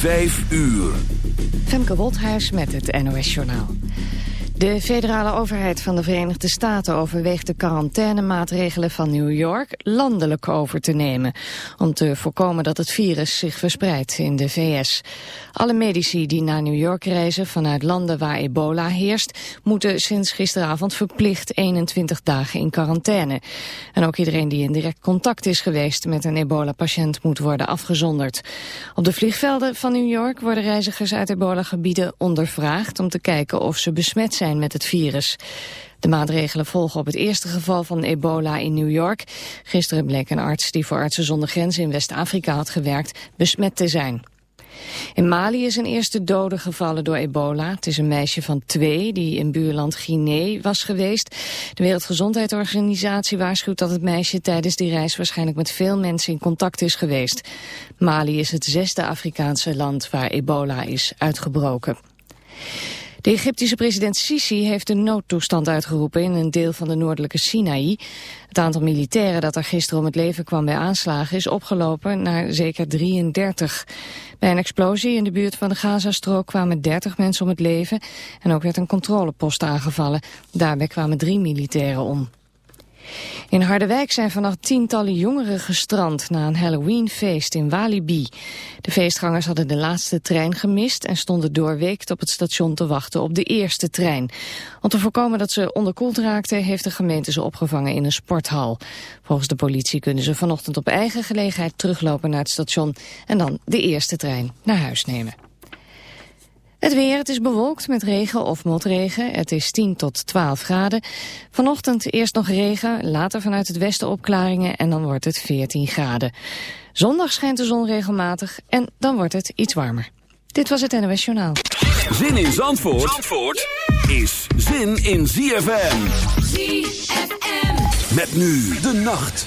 Vijf uur. Femke Woldhuis met het NOS Journaal. De federale overheid van de Verenigde Staten overweegt de quarantainemaatregelen van New York landelijk over te nemen. Om te voorkomen dat het virus zich verspreidt in de VS. Alle medici die naar New York reizen vanuit landen waar ebola heerst, moeten sinds gisteravond verplicht 21 dagen in quarantaine. En ook iedereen die in direct contact is geweest met een ebola-patiënt moet worden afgezonderd. Op de vliegvelden van New York worden reizigers uit ebola-gebieden ondervraagd om te kijken of ze besmet zijn met het virus. De maatregelen volgen op het eerste geval van ebola in New York. Gisteren bleek een arts die voor Artsen zonder Grenzen in West-Afrika had gewerkt besmet te zijn. In Mali is een eerste dode gevallen door ebola. Het is een meisje van twee die in buurland Guinea was geweest. De Wereldgezondheidsorganisatie waarschuwt dat het meisje tijdens die reis waarschijnlijk met veel mensen in contact is geweest. Mali is het zesde Afrikaanse land waar ebola is uitgebroken. De Egyptische president Sisi heeft een noodtoestand uitgeroepen in een deel van de noordelijke Sinaï. Het aantal militairen dat er gisteren om het leven kwam bij aanslagen is opgelopen naar zeker 33. Bij een explosie in de buurt van de Gazastrook kwamen 30 mensen om het leven en ook werd een controlepost aangevallen. Daarbij kwamen drie militairen om. In Harderwijk zijn vannacht tientallen jongeren gestrand na een Halloweenfeest in Walibi. De feestgangers hadden de laatste trein gemist en stonden doorweekt op het station te wachten op de eerste trein. Om te voorkomen dat ze onderkoeld raakten heeft de gemeente ze opgevangen in een sporthal. Volgens de politie kunnen ze vanochtend op eigen gelegenheid teruglopen naar het station en dan de eerste trein naar huis nemen. Het weer, het is bewolkt met regen of motregen. Het is 10 tot 12 graden. Vanochtend eerst nog regen, later vanuit het westen opklaringen en dan wordt het 14 graden. Zondag schijnt de zon regelmatig en dan wordt het iets warmer. Dit was het NOS Journaal. Zin in Zandvoort, Zandvoort is zin in ZFM. ZFM. Met nu de nacht.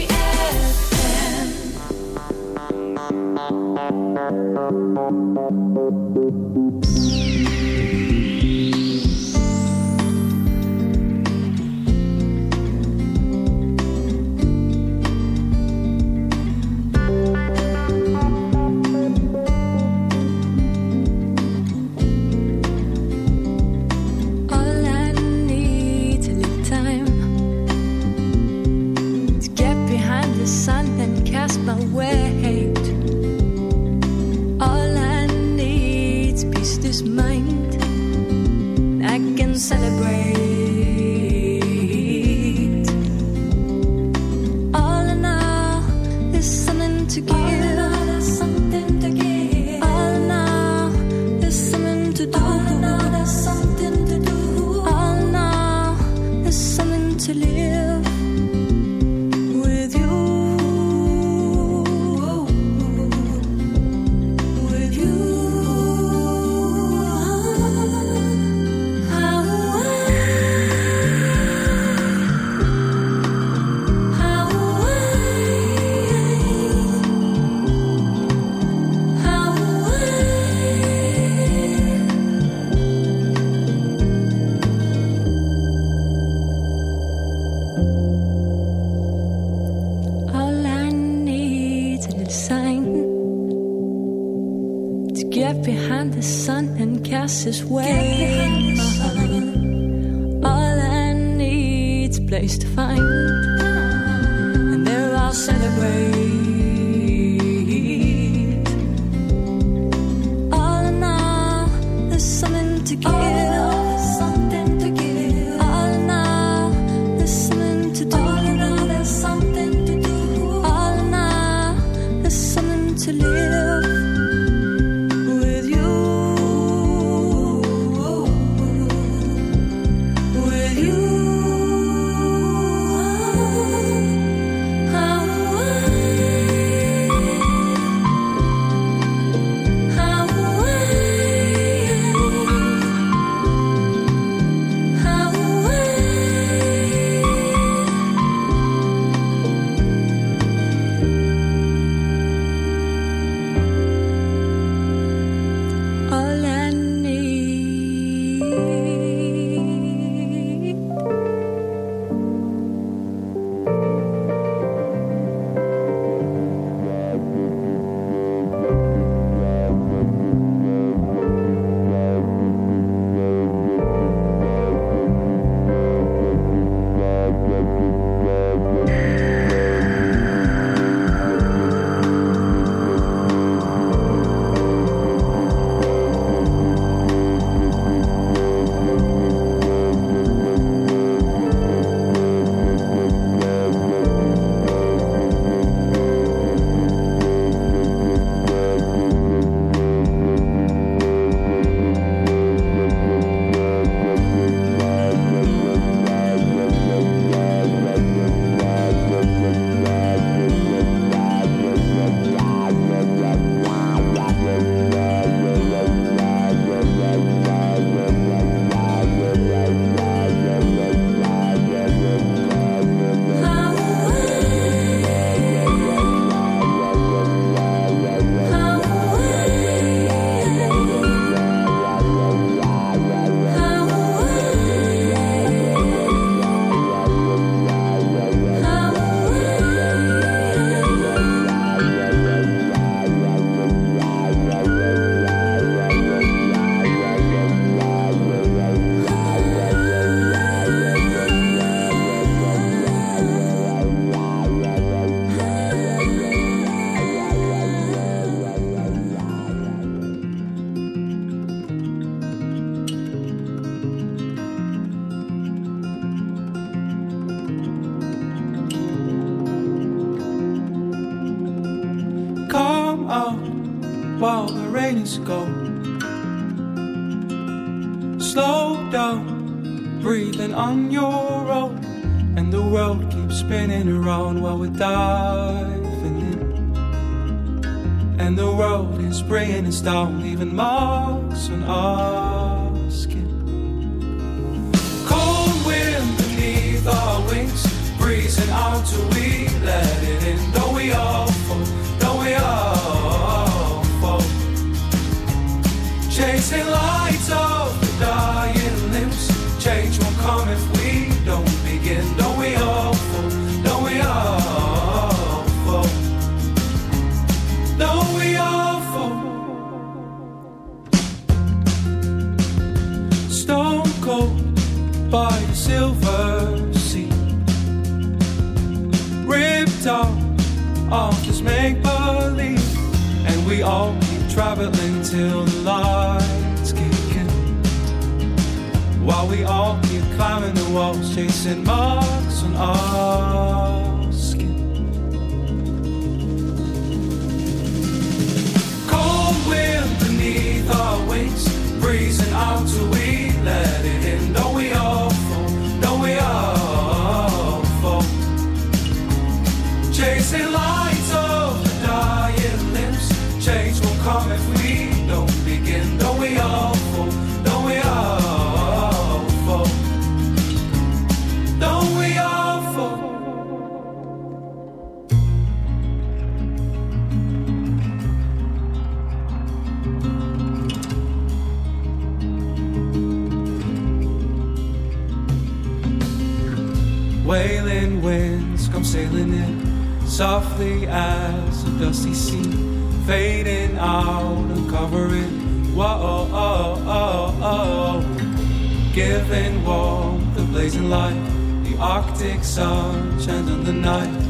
Arctic sun, changing the night,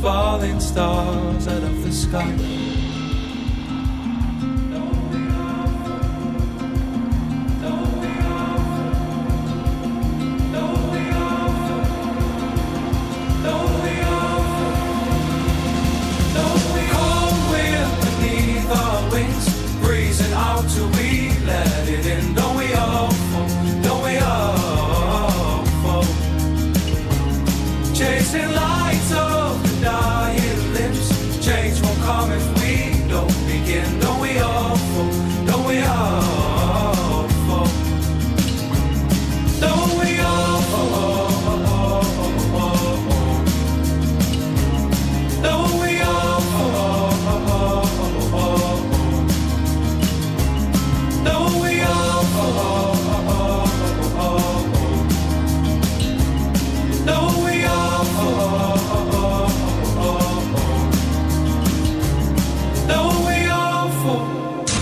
falling stars out of the sky.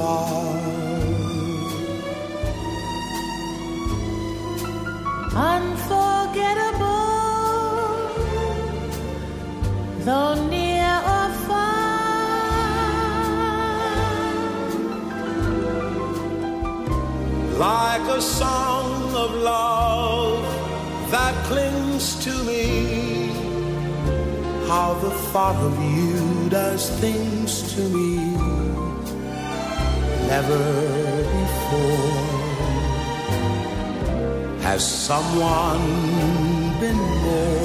far. Someone been more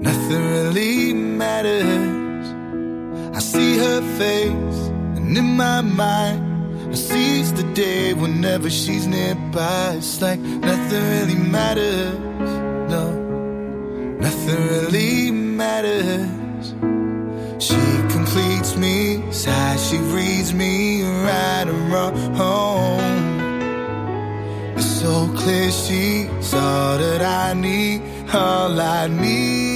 Nothing really matters. I see her face, and in my mind, I seize the day whenever she's nearby. It's like nothing really matters. No, nothing really matters. She completes me, sighs, she reads me right and wrong. It's so clear she's all that I need, all I need.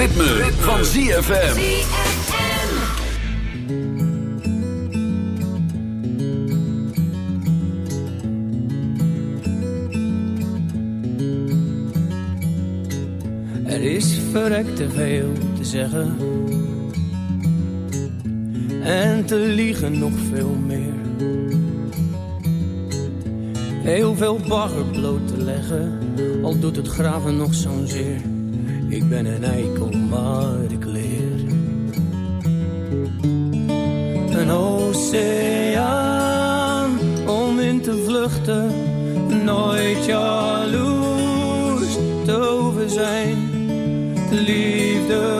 Ritme, van ZFM. Er is verrekt te veel te zeggen. En te liegen nog veel meer. Heel veel bagger bloot te leggen. Al doet het graven nog zo'n zeer. Ben een eikel, maar ik leer. Een oceaan om in te vluchten. Nooit jaloers te over zijn. Liefde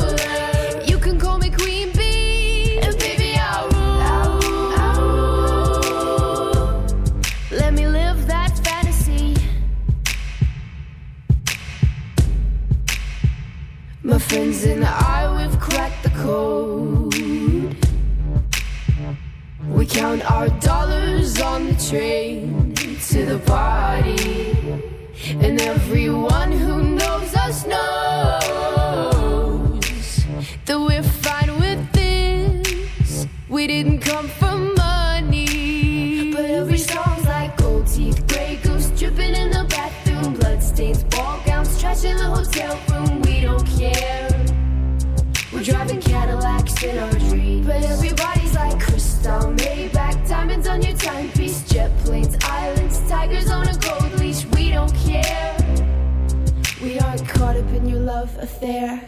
friends and I, we've cracked the code. We count our dollars on the train to the party. And everyone love affair,